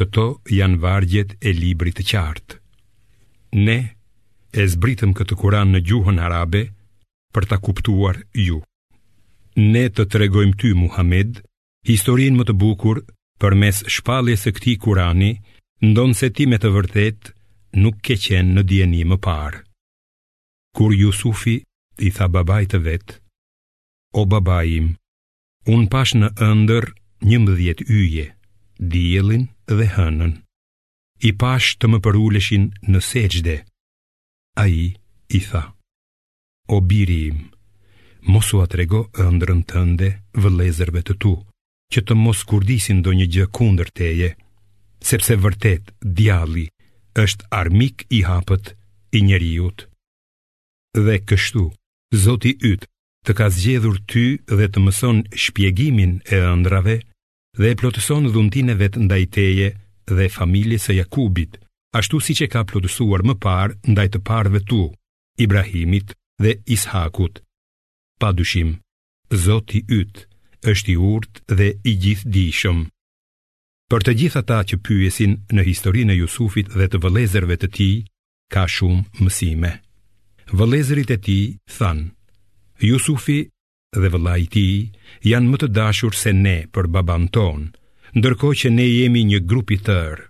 Këto janë vargjet e librit të qartë. Ne e zbritëm këtë Kuran në gjuhën arabe për ta kuptuar ju. Ne të tregojmë ty, Muhamed, historinë më të bukur përmes shpalljes së këtij Kurani, ndonëse ti me të vërtetë nuk ke qenë në dijeni më parë. Kur Jusufi i tha babait të vet, o babai im, Unë pashë në ëndërr njëmbëdhjetë yje, diellin dhe hënën. I pashë të më përuleshin në sexhde. Ai i tha, o biri im, mos ua trego ëndrrën tënde vëllezërve të tu, që të mos kurdisin ndonjë gjë kundër teje, sepse vërtet djalli është armik i hapët i njeriut. Dhe kështu, Zoti yt të ka zgjedhur ty dhe të mëson shpjegimin e ëndrrave dhe e plotëson dhuntinë e vet ndaj teje dhe familjes së Jakubit, ashtu siç e ka plotësuar më parë ndaj të parëve të tu, Ibrahimit dhe Is'hakut. Pa dyshim, Zoti yt është i urtë dhe i gjithdijshëm. Për të gjithë ata që pyesin në historinë e Jusufit dhe të vëllezërve të tij, ka shumë mësime. Vëllezërit e tij thanë: Jusufi dhe vëllai i tij janë më të dashur se ne për babanë tonë, ndërkohë që ne jemi një grup i tërë.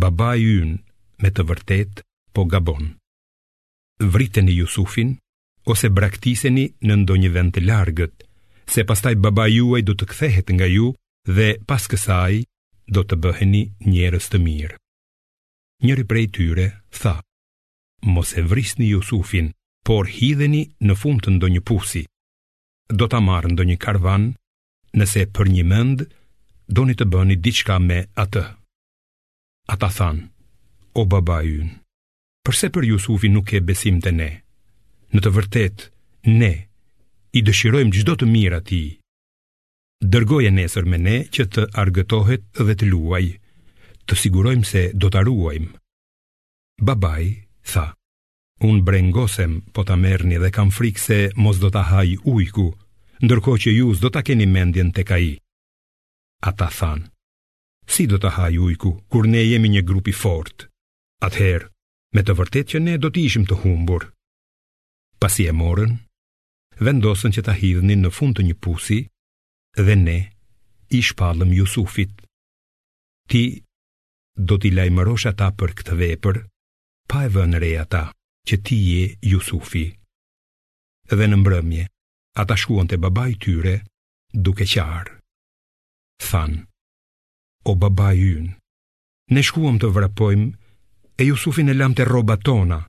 Babai ynë me të vërtetë po gabon. Vriteni Jusufin ose braktiseni në ndonjë vend të largët, se pastaj babai juaj do të kthehet nga ju dhe pas kësaj do të bëheni njerëz të mirë. Njëri prej tyre tha, Mos e vrisni Jusufin, por hidheni në fund të ndonjë pusi. Do ta marrë ndonjë karvan, nëse përnjëmend doni të bëni diçka me atë. Ata thanë, O babai ynë, përse për Jusufin nuk ke besim te ne? Në të vërtetë, ne i dëshirojmë çdo të mirë atij. Dërgoje nesër me ne që të argëtohet dhe të luajë, të sigurojmë se do ta ruajmë. Babai tha, unë brengosem po ta merrni dhe kam frikë se mos do ta hajë ujku, ndërkohë që ju s'do ta keni mendjen tek ai. Ata thanë, si do ta hajë ujku, kur ne jemi një grup i fortë, atëherë, me të vërtetë që ne do të ishim të humbur. Pasi e morën, vendosën që ta hidhnin në fund të një pusi dhe ne i shpallëm Jusufit. Ti do t'i lajmërosh ata për këtë vepër, pa e vënë re ata që ti je Jusufi. Dhe në mbrëmje, ata shkuan te babai i tyre duke qarë. Thanë, o babai ynë, ne shkuam të vrapojmë e Jusufin e lamë te rrobat tona,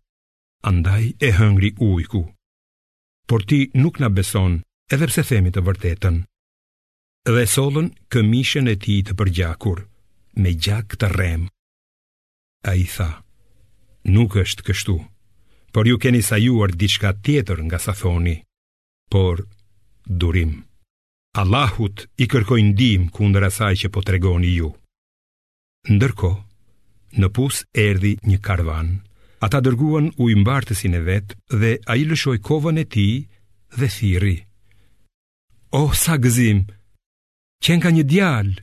andaj e hëngri ujku, Por ti nuk na beson, edhe pse themi të vërtetën. Dhe sollën këmishën e tij të përgjakur me gjak të rremë. Ai tha: Nuk është kështu, por ju keni sajuar diçka tjetër nga sa thoni. Por durim. Allahut i kërkoj ndihmë kundër asaj që po tregoni ju. Ndërkohë, në pus erdhi një karvan, ata dërguan ujëmbartësin e vet dhe ai lëshoi kovën e tij dhe thirri. Oh, sa gëzim! Qenka një djalë!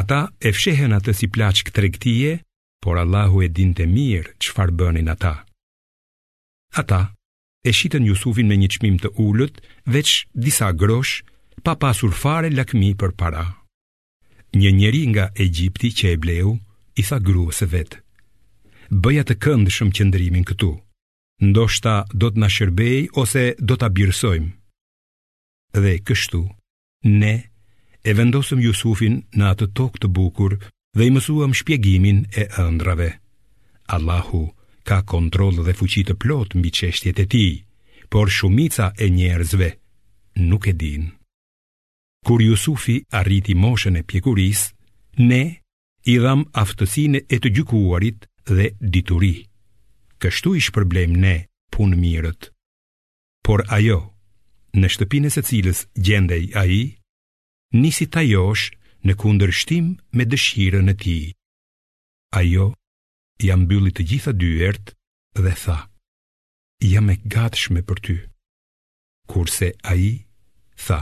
Ata e fshehen atë si plaçkë tregtie, por Allahu e dinte mirë çfarë bënin ata. Ata e shitën Jusufin me një çmim të ulët, veç disa grosh, pa pasur fare lakmi për para. Një njeri nga Egjipti që e bleu, i tha gruas së vet: "Bëja të këndshëm qëndrimin këtu. Ndoshta do të na shërbejë ose do ta birësojmë." Dhe kështu, ne e vendosëm Jusufin në atë tokë të bukur dhe i mësuam shpjegimin e ëndrrave. Allahu ka kontroll dhe fuqi të plotë mbi çështjet e tij, por shumica e njerëzve nuk e dinë. Kur Jusufi arriti moshën e pjekurisë, ne i dhamë aftësinë e të gjykuarit dhe dituri. Kështu i shpërblejmë ne punëmirët. Por ajo, në shtëpinë e së cilës gjendej ai, nisi ta joshë në kundërshtim me dëshirën e tij. Ajo ia mbylli të gjitha dyert dhe tha: Jam e gatshme për ty. Kurse ai tha: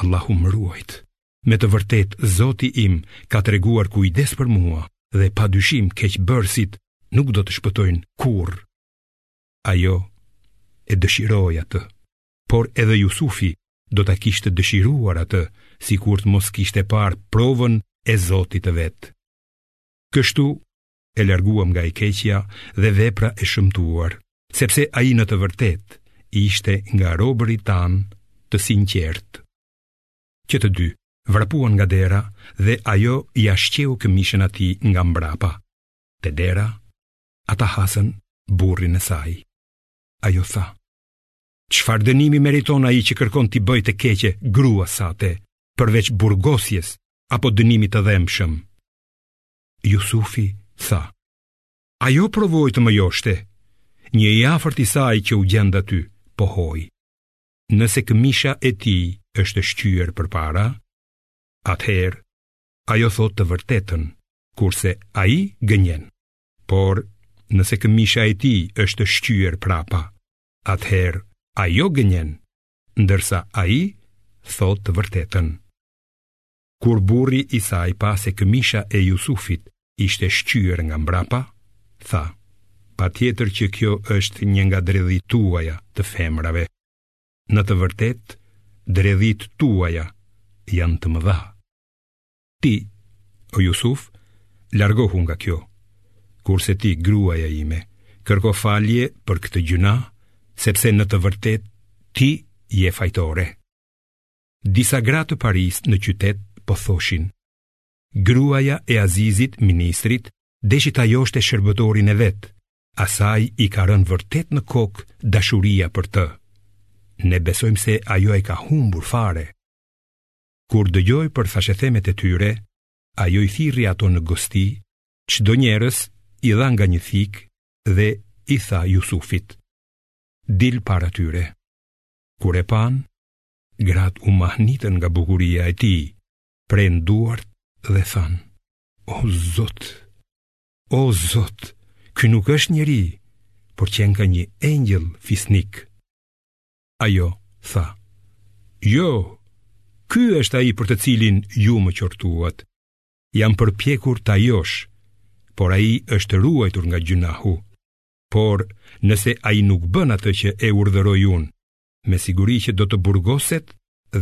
Allahu më ruajttë. Me të vërtetë Zoti im ka treguar kujdes për mua dhe pa dyshim keqbërësit nuk do të shpëtojnë kurrë. Ajo e dëshiroi atë, por edhe Jusufi do ta kishte dëshiruar atë, sikur të mos kishte parë provën e Zotit të vet. Kështu e larguam nga e keqja dhe vepra e shëmtuar, sepse ai në të vërtetë ishte nga robërit tanë të sinqertë. Që të dy, vrapuan nga dera dhe ajo ia shqeu këmishën atij nga mbrapa. Te dera, ata hasën burrin e saj. Ajo tha, çfarë dënimi meriton ai që kërkon t'i bëjë të keqe gruas sate, përveç burgosjes apo dënimit të dhembshëm. Jusufi tha, Ajo provoi të më joshte, një i afërt i saj që u gjend aty, pohoi. Nëse këmisha e tij është shqyer përpara, atëherë ajo thotë të vërtetën, kurse ai gënjen. Por, nëse këmisha e tij është shqyer prapa, atëherë ajo gënjen, ndërsa ai thotë të vërtetën. Kur burri i saj pa se këmisha e Jusufit ishte shqyer nga mbrapa, tha, patjetër që kjo është një nga dredhitë tuaja të femrave. Në të vërtetë, dredhitë tuaja janë të mëdha. Ti, o Jusuf, largohu nga kjo, kurse ti gruaja ime, kërko falje për këtë gjynah, sepse në të vërtetë ti je fajtore. Disa gra të parisë në qytet po thoshin: Gruaja e Azizit, ministrit, deshi ta joshte shërbëtorin e vet, asaj i ka rënë vërtet në kokë dashuria për të. Ne besojmë se ajo e ka humbur fare. Kur dëgjoi për thashethemet e tyre, ajo i thirri ato në gosti, çdo njërës i dha nga një thikë dhe i tha Jusufit: Dil para tyre. Kur e panë, Gratë u mahnitën nga bukuria e tij, prenë duart dhe thanë, O Zot, o Zot, ky nuk është njeri, por qenka një engjëll fisnik. Ajo tha, Jo, ky është ai për të cilin ju më qortuat. Jam përpjekur ta josh, por ai është ruajtur nga gjynahu. Por nëse ai nuk bën atë që e urdhëroj unë, me siguri që do të burgoset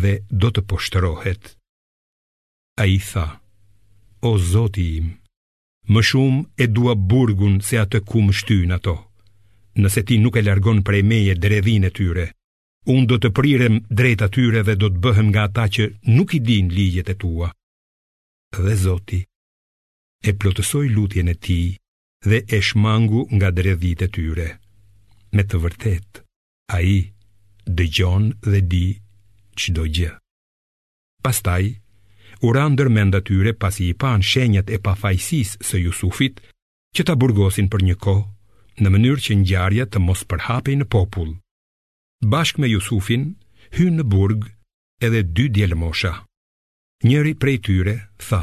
dhe do të poshtërohet. Ai tha, o Zoti im, më shumë e dua burgun se atë ku më shtyjnë ato, nëse ti nuk e largon prej meje dredhinë e tyre, unë do të prirem drejt atyre dhe do të bëhem nga ata që nuk i dinë ligjet e tua. Dhe Zoti e plotësoi lutjen e tij dhe e shmangu nga dredhitë e tyre. Me të vërtetë, Ai dëgjon dhe di çdo gjë. Pastaj, u ra ndërmend atyre pasi i panë shenjat e pafajësisë së Jusufit, që ta burgosin për një kohë, në mënyrë që ngjarja të mos përhapej në popull. Bashkë me Jusufin hynë në burg edhe dy djelmosha. Njëri prej tyre tha: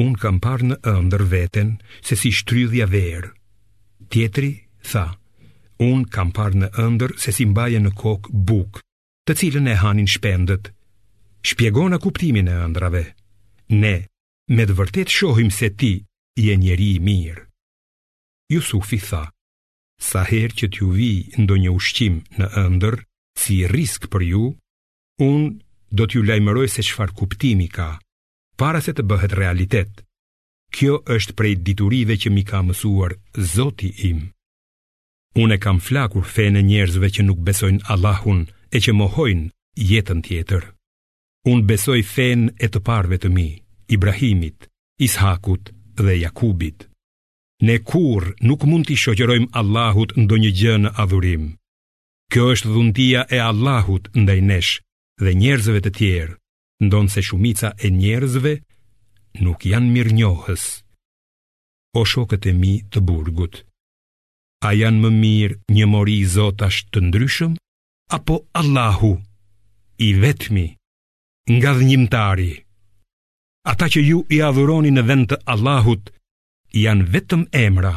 Unë kam parë në ëndërr veten se si shtrydhja verë. Tjetri tha, unë kam parë në ëndërr se si mbaja në kokë bukë, të cilën e hanin shpendët. Shpjegona kuptimin e ëndrrave. Ne, me të vërtetë shohim se ti je njeri i mirë. Jusufi tha, sa herë që t'ju vijë ndonjë ushqim në ëndërr, si rrisk për ju, unë do t'ju lajmëroj se çfarë kuptimi ka, para se të bëhet realitet. Kjo është prej diturive që m'i ka mësuar Zoti im. Unë e kam flakur fenë e njerëzve që nuk besojnë Allahun e që mohojnë jetën tjetër. Unë besoj fenë e të parëve të mi, Ibrahimit, Ishakut dhe Jakubit. Ne kurrë nuk mund t'i shoqërojmë Allahut ndonjë gjë në adhurim. Kjo është dhuntia e Allahut ndaj nesh dhe njerëzve të tjerë, ndonëse shumica e njerëzve nuk janë mirënjohës. O shokët e mi të burgut, a janë më mirë një mori zotash të ndryshëm, apo Allahu, i vetmi, ngadhënjimtari, ata që ju i adhuroni në vend të Allahut, janë vetëm emra,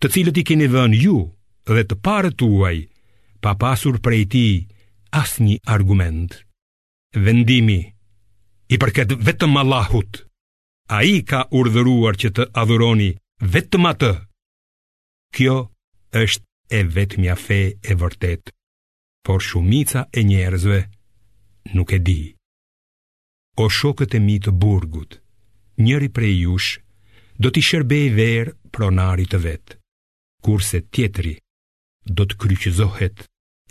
të cilët i keni vënë ju dhe të parët tuaj, pa pasur prej tij asnjë argument. Vendimi i përket vetëm Allahut. Ai ka urdhëruar që të adhuroni vetëm atë. Kjo është e vetmja fe e vërtetë, por shumica e njerëzve nuk e di. O shokët e mi të burgut, njëri prej jush do t'i shërbejë verë pronarit të vet, kurse tjetri do të kryqëzohet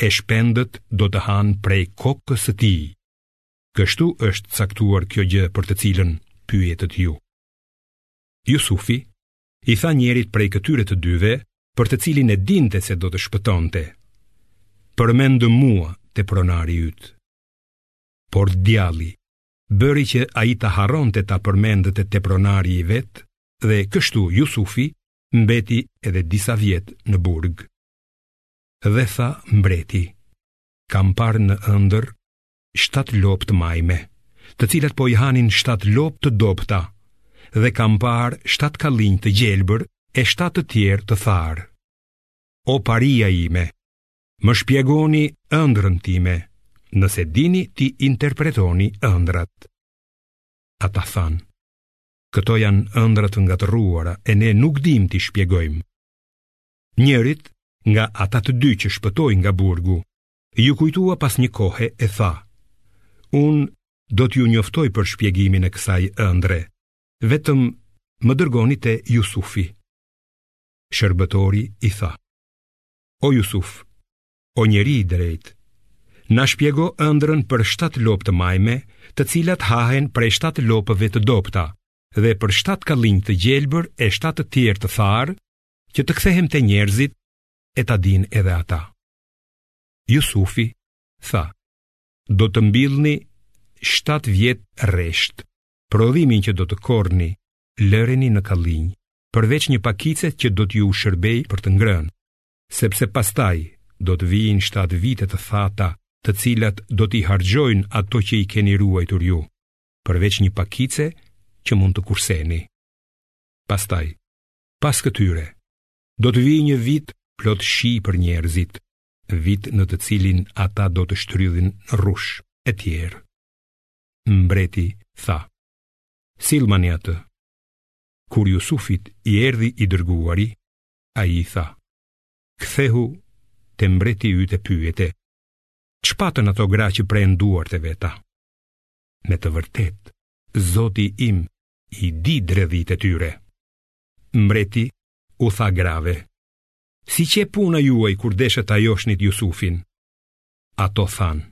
e shpendët do të hanë prej kokës së tij. Kështu është caktuar kjo gjë për të cilën pyetët ju. Jusufi i tha njërit prej këtyre të dyve për të cilin e dinte se do të shpëtonte. Përmend mua te pronari yt. Por djalli, bëri që ai të harronte ta përmendte te pronari i vet, dhe kështu Jusufi mbeti edhe disa vjet në burg. dhe tha mbreti, kam parë në ëndërr shtatë lopë të majme, të cilat po i hanin shtatë lopë të dobëta, dhe kam parë shtatë kallinj të gjelbër e shtatë të tjerë të tharë. O paria ime, më shpjegoni ëndrrën time, nëse dini t'i interpretoni ëndrrat. Ata thanë, këto janë ëndrra të ngatërruara e ne nuk dimë t'i shpjegojmë. Njërit nga ata të dy që shpëtoi nga burgu, iu kujtua pas një kohe e tha: "Unë do t'ju njoftoj për shpjegimin e kësaj ëndrre, vetëm më dërgoni te Jusufi." Shërbëtori i tha: "O Jusuf, o njeri i drejtë, na shpjego ëndrrën për shtatë lopë të majme, të cilat hahen prej shtatë lopëve të dobëta, dhe për shtatë kallinj të gjelbër e shtatë të tjerë të tharë, që të kthehem te njerëzit e ta dinë edhe ata. Jusufi tha, do të mbillni 7 vjet rresht. Prodhimin që do të korrni, lëreni në kallinj, përveç një pakice që do t'ju shërbejë për të ngrënë, sepse pastaj do të vijnë 7 vite të thata, të cilat do t'i harxhojnë ato që i keni ruajtur ju, përveç një pakice që mund të kurseni. Pastaj, Pas këtyre, do të vijë një vit plot shi për njerëzit, vit në të cilin ata do të shtrydhin rrush, e tjerë. Mbreti tha, sillmani atë. Kur Jusufit i erdhi i dërguari, ai tha, kthehu te mbreti yt e pyete, ç'patën ato gra që prenë duart e veta? Me të vërtetë, zoti im i di dredhitë e tyre. Mbreti u tha grave, si qe puna juaj kur deshët ta joshnit Jusufin? Ato thanë,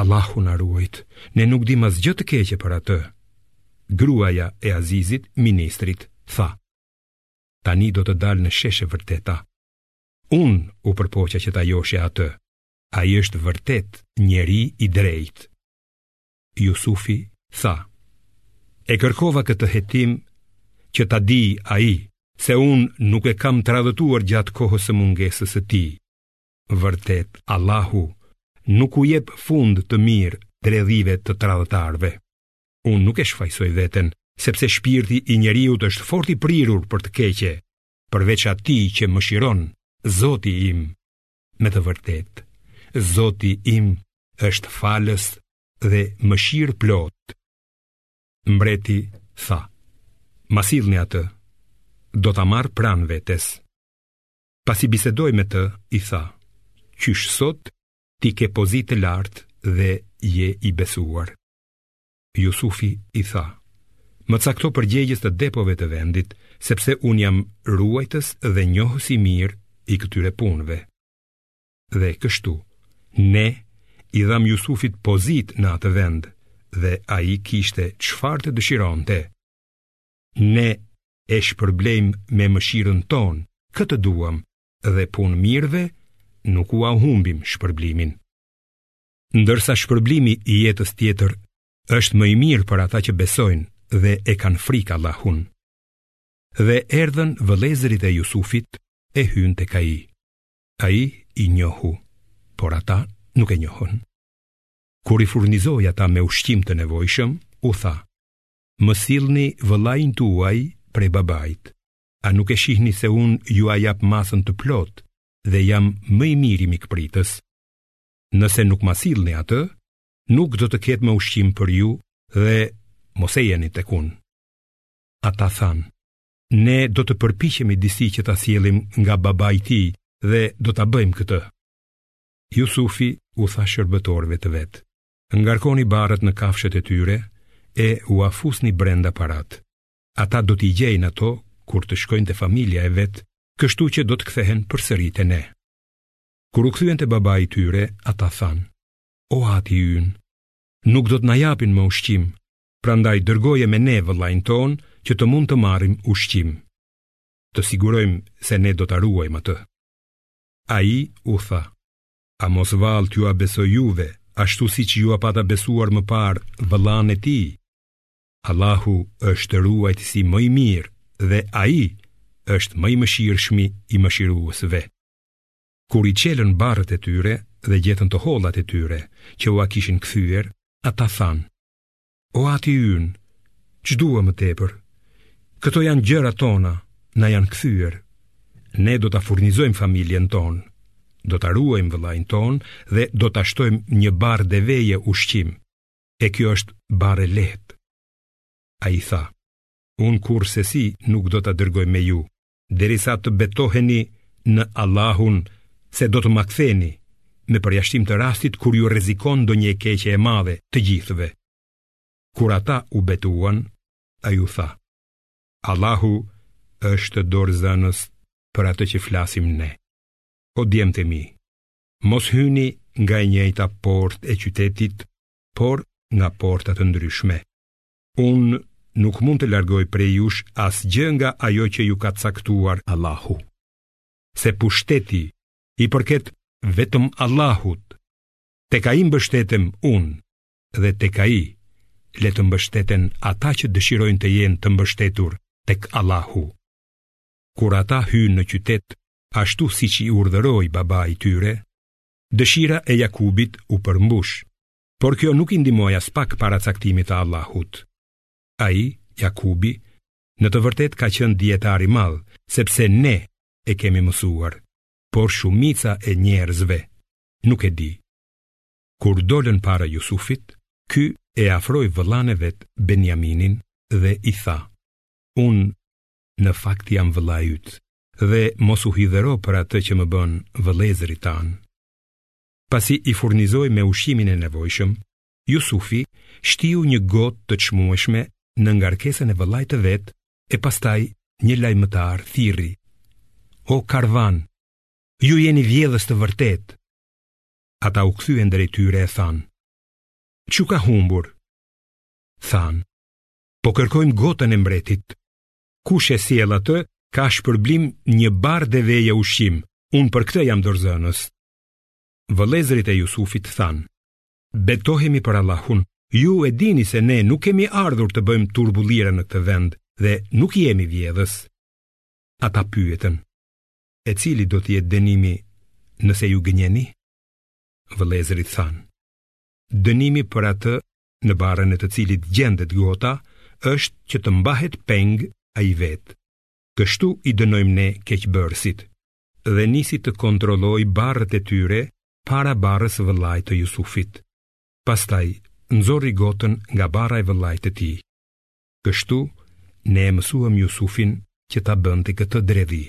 Allahu na ruajt, ne nuk dimë asgjë të keqe për atë. Gruaja e Azizit, ministrit, tha, tani do të dalë në shesh e vërteta. Unë u përpoqa që ta joshja atë, ai është vërtet njeri i drejtë. Jusufi tha, e kërkova këtë hetim që ta dijë ai, se unë nuk e kam tradhtuar gjatë kohës së mungesës së tij. Vërtet, Allahu nuk u jep fund të mirë dredhive të tradhtarëve. Unë nuk e shfajësoj veten, sepse shpirti i njeriut është fort i prirur për të keqe, përveç atij që mëshiron, zoti im. Me të vërtetë, Zoti im është falës dhe mëshirëplotë. Mbreti tha, ma sillni atë, do ta marr pranë vetes. Pasi bisedoi me të, i tha, qysh sot ti ke pozitë të lartë dhe je i besuar. Jusufi i tha, Më cakto përgjegjës të depove të vendit, sepse unë jam ruajtës dhe njohës i mirë i këtyre punëve. Dhe kështu, ne i dhamë Jusufit pozitë në atë vend dhe ai kishte çfarë të dëshironte. Ne e shpërblejmë me mëshirën tonë, kë të duam dhe punëmirëve nuk ua humbim shpërblimin. Ndërsa shpërblimi i jetës tjetër është më i mirë për ata që besojnë dhe e kanë frikë Allahun. Dhe erdhën vëllezërit e Jusufit e hynë tek ai. Ai i njohu, por ata nuk e njohën. Kur i furnizoi ata me ushqim të nevojshëm, u tha, më sillni vëllain tuaj prej babait, a nuk e shihni se unë jua jap masën të plotë dhe jam më i miri mikpritës. Nëse nuk ma sillni atë, nuk do të ketë më ushqim për ju dhe mos ejani tek unë. Ata thanë, ne do të përpiqemi disi që ta sjellim nga babai i tij dhe do ta bëjmë këtë. Jusufi u tha shërbëtorëve të vet, ngarkoni barrët në kafshët e tyre e ua fusni brenda paratë. Ata do t'i gjejnë ato kur të shkojnë te familja e vet, kështu që do të kthehen përsëri te ne. Kur u kthyen te babai i tyre, ata thanë: O ati ynë, nuk do të na japin më ushqim, prandaj dërgoje me ne vëllain tonë që të mund të marrim ushqim. Të sigurojmë se ne do ta ruajmë atë. Ai u tha: A mos vallë t'jua besoj juve, ashtu siç jua pata besuar më parë vëllanë e tij? Allahu është Ruajtësi më i Mirë dhe Ai është më i Mëshirshmi i Mëshiruesve. Kur i çelën barrët e tyre dhe gjetën të hollat e tyre, që ua kishin kthyer, ata thanë, O Ati ynë, ç'duam më tepër? Këto janë gjërat tona, na janë kthyer. Ne do ta furnizojmë familjen tonë, do ta ruajmë vëllain tonë dhe do ta shtojmë një barrë deveje ushqim, e kjo është barrë e lehtë. Ai tha, Unë kurrsesi nuk do ta dërgoj me ju, derisa të betoheni në Allahun se do të ma ktheni, me përjashtim të rastit kur ju rrezikon ndonjë e keqe e madhe të gjithëve. Kur ata u betuan, ai u tha, Allahu është dorëzënës për atë që flasim ne. O djemtë e mi, mos hyni nga e njëjta portë e qytetit, por nga porta të ndryshme. Unë nuk mund të largoj prej jush asgjë nga ajo që ju ka caktuar Allahu. Se pushteti i përket vetëm Allahut. Tek ai mbështetem unë dhe tek ai le të mbështeten ata që dëshirojnë të jenë të mbështetur tek Allahu. Kur ata hynë në qytet, ashtu siç i urdhëroi babai i tyre, dëshira e Jakubit u përmbush, Por kjo nuk i ndihmoi aspak paracaktimit të Allahut. Ai, Jakubi, në të vërtetë ka qenë dijetar i madh, sepse ne e kemi mësuar, por shumica e njerëzve nuk e di. Kur dolën para Jusufit, ky e afroi vëllanë e vet Benjaminin dhe i tha: "Unë në fakt jam vëllai yt dhe mos u hidhëro për atë që më bënë vëllezërit tanë." pasi i furnizoi me ushqimin e nevojshëm, Jusufi shtiu një gotë të çmueshme në ngarkesën e vëllait të vet e pastaj një lajmëtar thirri: "O karvan, ju jeni vjedhës të vërtetë." Ata u kthyen drejt tyre e thanë: "Ç'u ka humbur?" Thanë: "Po kërkojmë gotën e mbretit. Kush e sjell atë ka shpërblim një barrë deveje ushqim. Unë për këtë jam dorëzënës." Vëllezërit e Jusufit thanë, Betohemi për Allahun, ju e dini se ne nuk kemi ardhur të bëjmë turbullira në këtë vend dhe nuk jemi vjedhës. Ata pyetën, e cili do të jetë dënimi nëse ju gënjeni? Vëllezërit thanë, dënimi për atë në barrën e të cilit gjendet gota është që të mbahet peng ai vetë. Kështu i dënojmë ne keqbërësit. dhe nisi të kontrollojë barrët e tyre para barrës së vëllait të Jusufit. Pastaj nxori gotën nga barra e vëllait të tij. Kështu ne e mësuam Jusufin që ta bënte këtë dredhi.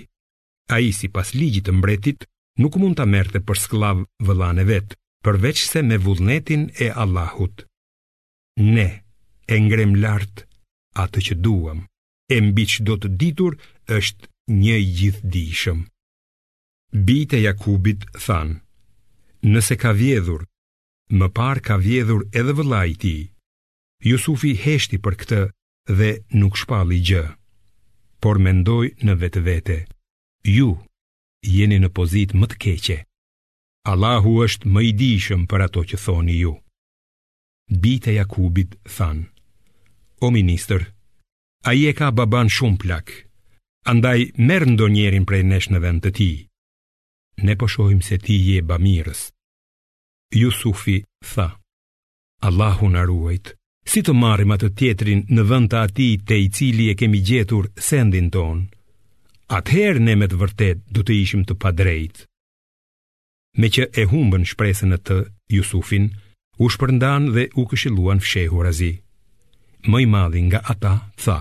Ai sipas ligjit të mbretit nuk mund ta merrte për skllav vëllanë e vet, përveçse me vullnetin e Allahut. Ne e ngremë lart atë që duam. e mbi çdo të ditur është një i gjithdijshëm. Bijtë e Jakubit thanë: Nëse ka vjedhur, më parë ka vjedhur edhe vëllai i tij. Jusufi heshti për këtë dhe nuk shpalli gjë. Por mendoi në vetvete: Ju jeni në pozitë më të keqe. Allahu është më i dijshëm për ato që thoni ju. bijtë e Jakubit thanë, O ministër, ai e ka babanë shumë plak, andaj merr ndonjërin prej nesh në vend të tij. Ne po shohim se ti je bamirës. Jusufi tha, Allahu na ruajt, si të marrim atë tjetrin në vend të atij te i cili e kemi gjetur sendin tonë, atëherë ne me të vërtetë do të ishim të padrejtë. meqë e humbën shpresën në të Jusufin, u shpërndanë dhe u këshilluan fshehurazi. Më i madhi nga ata tha: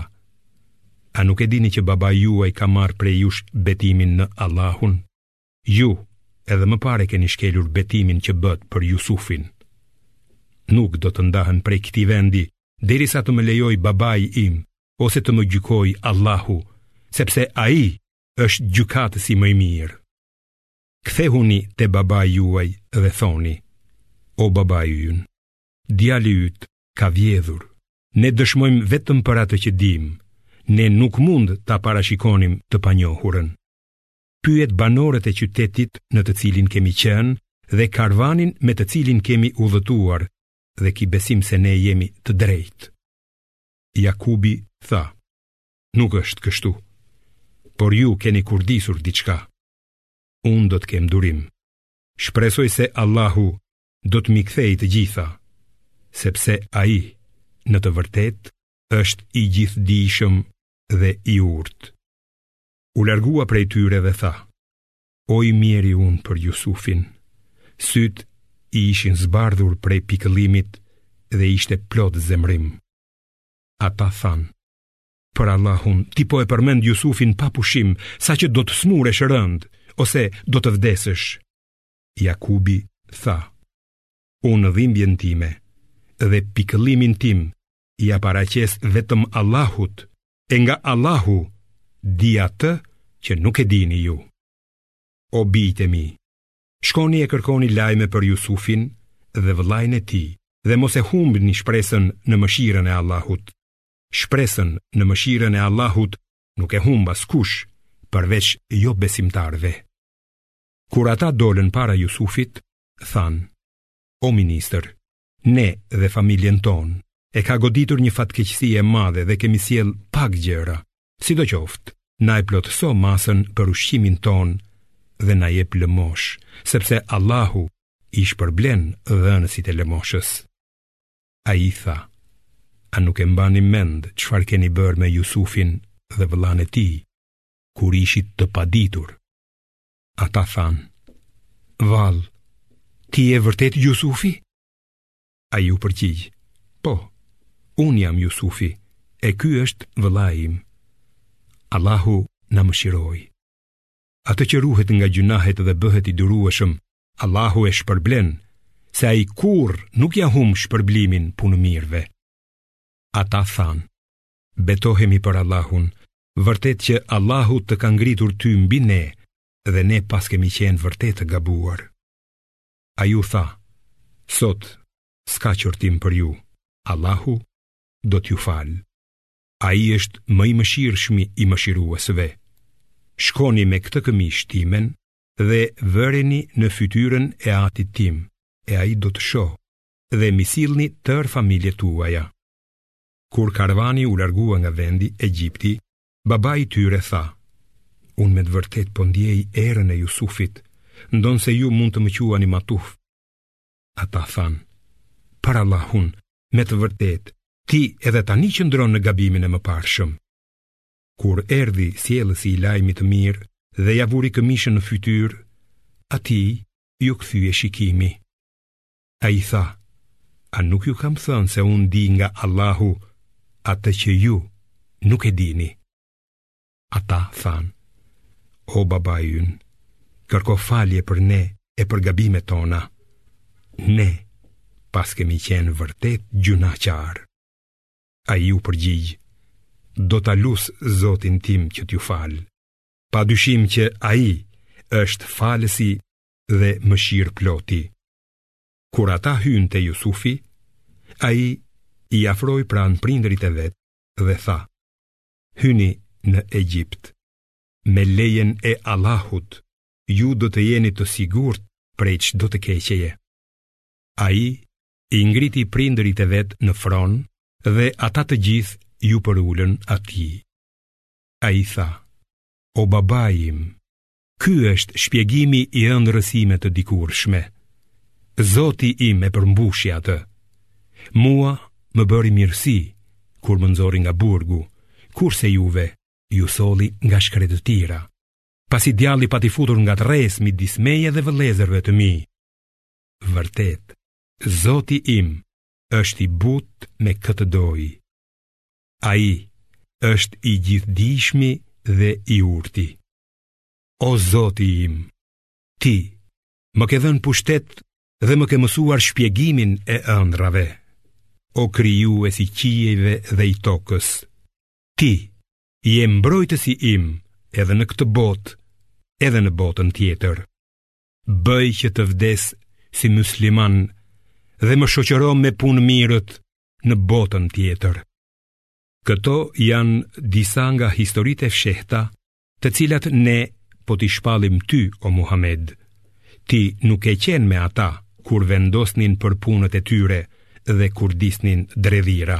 A nuk e dini që babai juaj ka marrë prej jush betimin në Allahun? Ju edhe më parë e keni shkelur betimin që bëtë për Jusufin. Nuk do të ndahem prej këtij vendi derisa të më lejojë babai im ose të më gjykojë Allahu, sepse ai është gjykatësi më i mirë. Kthehuni te babai juaj dhe thoni, O babai ynë, djali yt ka vjedhur. Ne dëshmojmë vetëm për atë që dimë, ne nuk mund ta parashikonim të panjohurën. Pyet banorët e qytetit në të cilin kemi qenë dhe karvanin me të cilin kemi udhëtuar dhe ki besim se ne jemi të drejtë. Jakubi tha, nuk është kështu, por ju keni kurdisur diçka. Unë do të kem durim. Shpresoj se Allahu do të m'i kthejë të gjitha, sepse ai në të vërtetë është i gjithdijshëm dhe i urtë. U largua prej tyre dhe tha: O i mjeri unë për Jusufin, sytë i ishin zbardhur prej pikëllimit dhe ishte plot zemërim. Ata thanë: Për Allahun, ti po e përmend Jusufin pa pushim, saqë do të sëmuresh rëndë, ose do të vdesësh. Jakubi tha, unë dhimbjen time dhe pikëllimin tim ia paraqes vetëm Allahut, e nga Allahu di atë që nuk e dini ju. O bijtë e mi, shkoni e kërkoni lajme për Jusufin dhe vëllain e tij, dhe mos e humbni shpresën në mëshirën e Allahut. Shpresën në mëshirën e Allahut nuk e humb askush përveç jobesimtarëve. Kur ata dolën para Jusufit, thanë, O ministër, ne dhe familjen tonë, e ka goditur një fatkeqësi e madhe dhe kemi sjellë pak gjëra. Sidoqoftë, na e plotëso masën për ushqimin tonë dhe na jep lëmoshë, sepse Allahu i shpërblen dhënësit e lëmoshës. Ai tha, A nuk e mbani mend çfarë keni bërë me Jusufin dhe vëllanë e tij, kur ishit të paditur? Ata thanë, Vallë, ti je vërtet Jusufi? Ai u përgjigj, Po, unë jam Jusufi, e ky është vëllai im. Allahu na mëshiroi. Atë që ruhet nga gjynahet dhe bëhet i durueshëm, Allahu e shpërblen se ai kurrë nuk ia humb shpërblimin punëmirëve. Ata thanë: Betohemi për Allahun, vërtet që Allahu të ka ngritur ty mbi ne dhe ne paskemi qenë vërtet të gabuar. Ai u tha, sot s'ka qortim për ju, Allahu do t'ju falë. Ai është më i mëshirshmi i mëshiruesve. Shkoni me këtë këmishë timen, dhe vëreni në fytyrën e atit tim, e ai do të shohë, dhe m'i sillni tërë familjet tuaja. Kur karvani u largua nga vendi Egjipti, babai i tyre tha: Unë me të vërtetë po ndiej erën e Jusufit, ndonëse ju mund të më quani matuf. Ata thanë: Për Allahun, me të vërtetë, ti edhe tani qëndron në gabimin e mëparshëm. Kur erdhi sjellësi i lajmit të mirë dhe ia vuri këmishën në fytyrë, atij iu kthye shikimi. Ai tha, a nuk ju kam thënë se unë di nga Allahu atë që ju nuk e dini? Ata thanë, o babai ynë, kërko falje për ne e për gabimet tona. Ne, paskemi qenë vërtet gjynahqarë. Ai u përgjigj, do ta lus zotin tim që t'ju falë, pa dyshim që ai është falësi dhe mëshirëploti. Kur ata hynë te Jusufi, ai i afroi pranë prindërit e vet dhe tha, hyni në Egjipt, me lejen e Allahut, ju do të jeni të sigurt prej çdo të keqeje. Ai i ngriti prindërit e vet në fron dhe ata të gjithë iu përulën atij. Ai tha, o babai im, ky është shpjegimi i ëndrrës sime të dikurshme. Zoti im e përmbushi atë. Mua më bëri mirësi, kur më nxori nga burgu, kurse juve ju solli nga shkretëtira. Pasi djalli pati futur ngatërresë midis meje dhe vëllezërve të mi, vërtet Zoti im është i butë me kë të dojë Ai është i gjithëdijshmi dhe i urti O Zoti im Ti më ke dhënë pushtet dhe më ke mësuar shpjegimin e ëndrrave O krijues i qiejve dhe i tokës Ti je mbrojtësi im edhe në këtë botë edhe në botën tjetër Bëj që të vdes si mysliman dhe më shoqëro me punëmirët në botën tjetër. Këto janë disa nga historitë e fshehta, të cilat ne po t'i shpallim ty o Muhamed. Ti nuk ke qenë me ata kur vendosnin për punët e tyre dhe kurdisnin dredhira.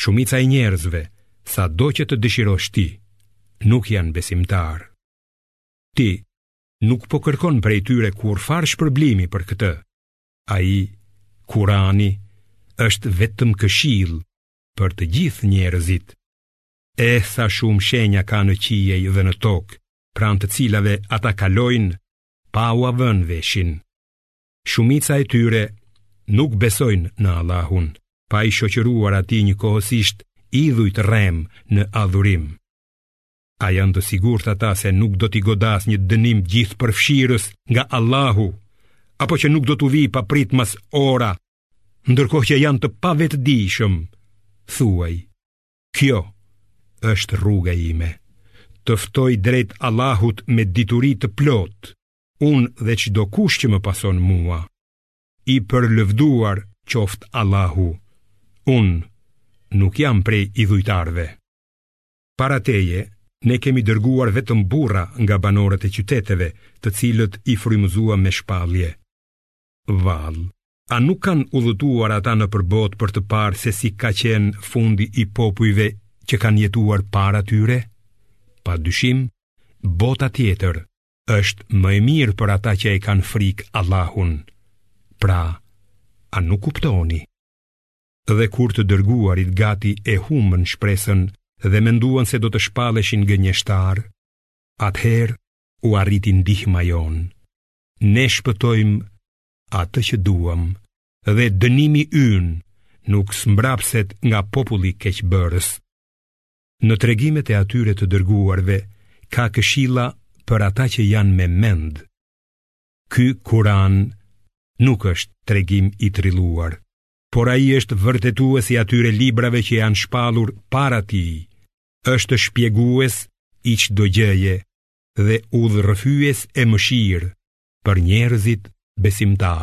Shumica e njerëzve, sado që të dëshirosh ti, nuk janë besimtarë. Ti nuk po kërkon prej tyre kurrfarë shpërblimi për këtë. Ai, Kurani, është vetëm këshillë për të gjithë njerëzit. E sa shumë shenja ka në qiej dhe në tokë, pranë të cilave ata kalojnë pa ua vënë veshin. Shumica e tyre nuk besojnë në Allahun, pa i shoqëruar atij njëkohësisht idhuj të rremë në adhurim. A janë të sigurt ata se nuk do t'i godasë një dënim gjithëpërfshirës nga Allahu, apo që nuk do t'u vijë papritmas ora, ndërkohë që janë të pavetëdijshëm, thuaj, kjo është rruga ime, të ftoj drejt Allahut me dituri të plotë, unë dhe çdokush që më pason mua, i përlëvduar qoftë Allahu, unë nuk jam prej idhujtarëve. Para teje, ne kemi dërguar vetëm burra nga banorët e qyteteve, të cilët i frymëzuam me shpallje. Vallë, a nuk kanë udhëtuar ata nëpër botë për të parë se si ka qenë fundi i popujve që kanë jetuar para tyre? Pa dyshim, bota tjetër është më e mirë për ata që e kanë frikë Allahun. Pra, a nuk kuptoni? Dhe kur të dërguarit gati e humbën shpresën dhe menduan se do të shpalleshin gënjeshtarë, atëherë u arriti ndihma jonë. Ne shpëtojmë atë që duam dhe dënimi ynë nuk zmbrapset nga populli keqbërës. Në tregimet e atyre të dërguarve ka këshilla për ata që janë me mend. Ky Kur'an nuk është tregim i trilluar por ai është vërtetues i atyre librave që janë shpallur para tij, është shpjegues i çdo gjëje dhe udhërrëfyes e mëshirë për njerëzit besimtarë.